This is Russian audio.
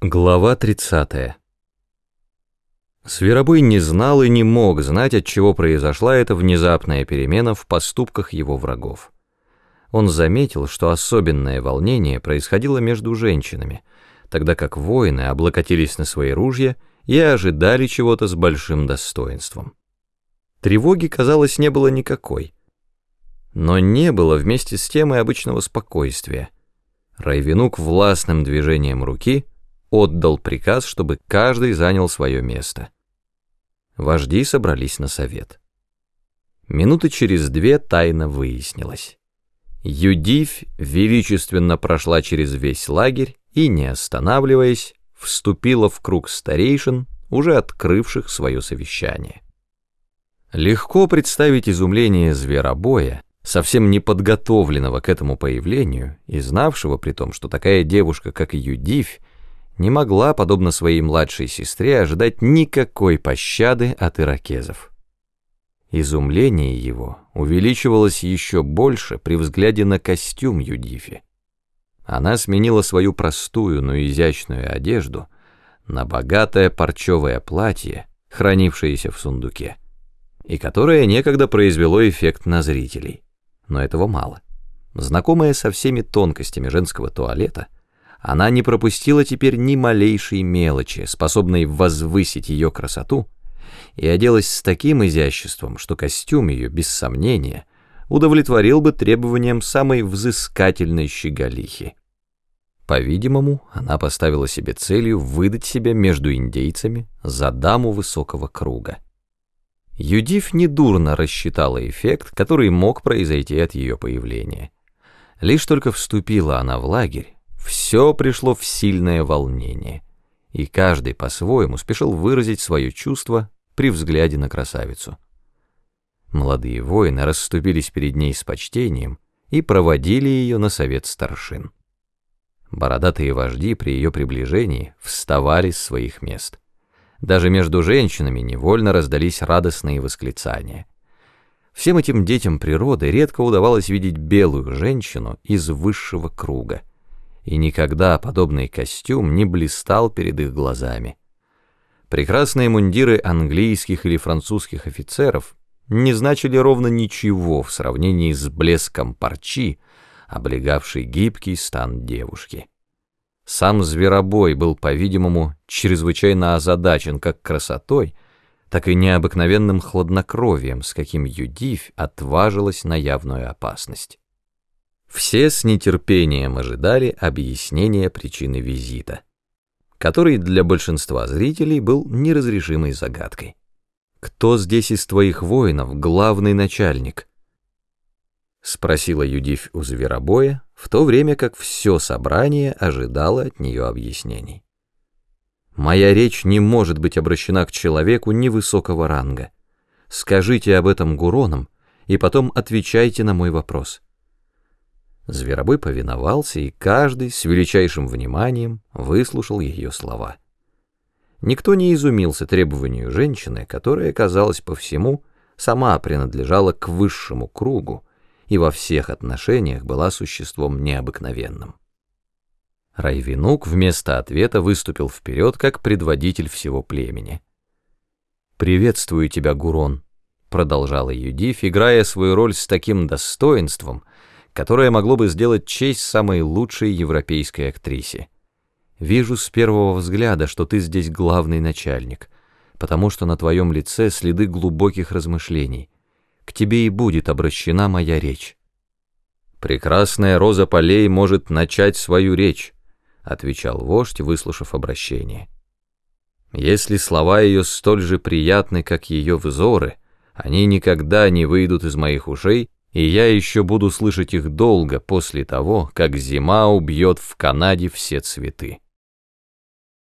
Глава 30. Зверобой не знал и не мог знать, от чего произошла эта внезапная перемена в поступках его врагов. Он заметил, что особенное волнение происходило между женщинами, тогда как воины облокотились на свои ружья и ожидали чего-то с большим достоинством. Тревоги, казалось, не было никакой. Но не было вместе с тем и обычного спокойствия. Райвенук властным движением руки — отдал приказ, чтобы каждый занял свое место. Вожди собрались на совет. Минуты через две тайна выяснилась. Юдивь величественно прошла через весь лагерь и, не останавливаясь, вступила в круг старейшин, уже открывших свое совещание. Легко представить изумление зверобоя, совсем неподготовленного к этому появлению и знавшего при том, что такая девушка, как Юдивь, не могла, подобно своей младшей сестре, ожидать никакой пощады от иракезов. Изумление его увеличивалось еще больше при взгляде на костюм Юдифи. Она сменила свою простую, но изящную одежду на богатое парчевое платье, хранившееся в сундуке, и которое некогда произвело эффект на зрителей. Но этого мало. Знакомая со всеми тонкостями женского туалета — она не пропустила теперь ни малейшей мелочи, способной возвысить ее красоту, и оделась с таким изяществом, что костюм ее, без сомнения, удовлетворил бы требованиям самой взыскательной щеголихи. По-видимому, она поставила себе целью выдать себя между индейцами за даму высокого круга. Юдив недурно рассчитала эффект, который мог произойти от ее появления. Лишь только вступила она в лагерь, все пришло в сильное волнение, и каждый по-своему спешил выразить свое чувство при взгляде на красавицу. Молодые воины расступились перед ней с почтением и проводили ее на совет старшин. Бородатые вожди при ее приближении вставали с своих мест. Даже между женщинами невольно раздались радостные восклицания. Всем этим детям природы редко удавалось видеть белую женщину из высшего круга и никогда подобный костюм не блистал перед их глазами. Прекрасные мундиры английских или французских офицеров не значили ровно ничего в сравнении с блеском парчи, облегавшей гибкий стан девушки. Сам зверобой был, по-видимому, чрезвычайно озадачен как красотой, так и необыкновенным хладнокровием, с каким Юдивь отважилась на явную опасность. Все с нетерпением ожидали объяснения причины визита, который для большинства зрителей был неразрешимой загадкой. «Кто здесь из твоих воинов главный начальник?» — спросила Юдивь у зверобоя, в то время как все собрание ожидало от нее объяснений. «Моя речь не может быть обращена к человеку невысокого ранга. Скажите об этом Гуронам, и потом отвечайте на мой вопрос». Зверобой повиновался, и каждый с величайшим вниманием выслушал ее слова. Никто не изумился требованию женщины, которая, казалось по всему, сама принадлежала к высшему кругу и во всех отношениях была существом необыкновенным. Райвинук вместо ответа выступил вперед как предводитель всего племени. «Приветствую тебя, Гурон», — продолжала Юдиф, играя свою роль с таким достоинством, которое могло бы сделать честь самой лучшей европейской актрисе. Вижу с первого взгляда, что ты здесь главный начальник, потому что на твоем лице следы глубоких размышлений. К тебе и будет обращена моя речь. «Прекрасная роза полей может начать свою речь», — отвечал вождь, выслушав обращение. «Если слова ее столь же приятны, как ее взоры, они никогда не выйдут из моих ушей, и я еще буду слышать их долго после того, как зима убьет в Канаде все цветы.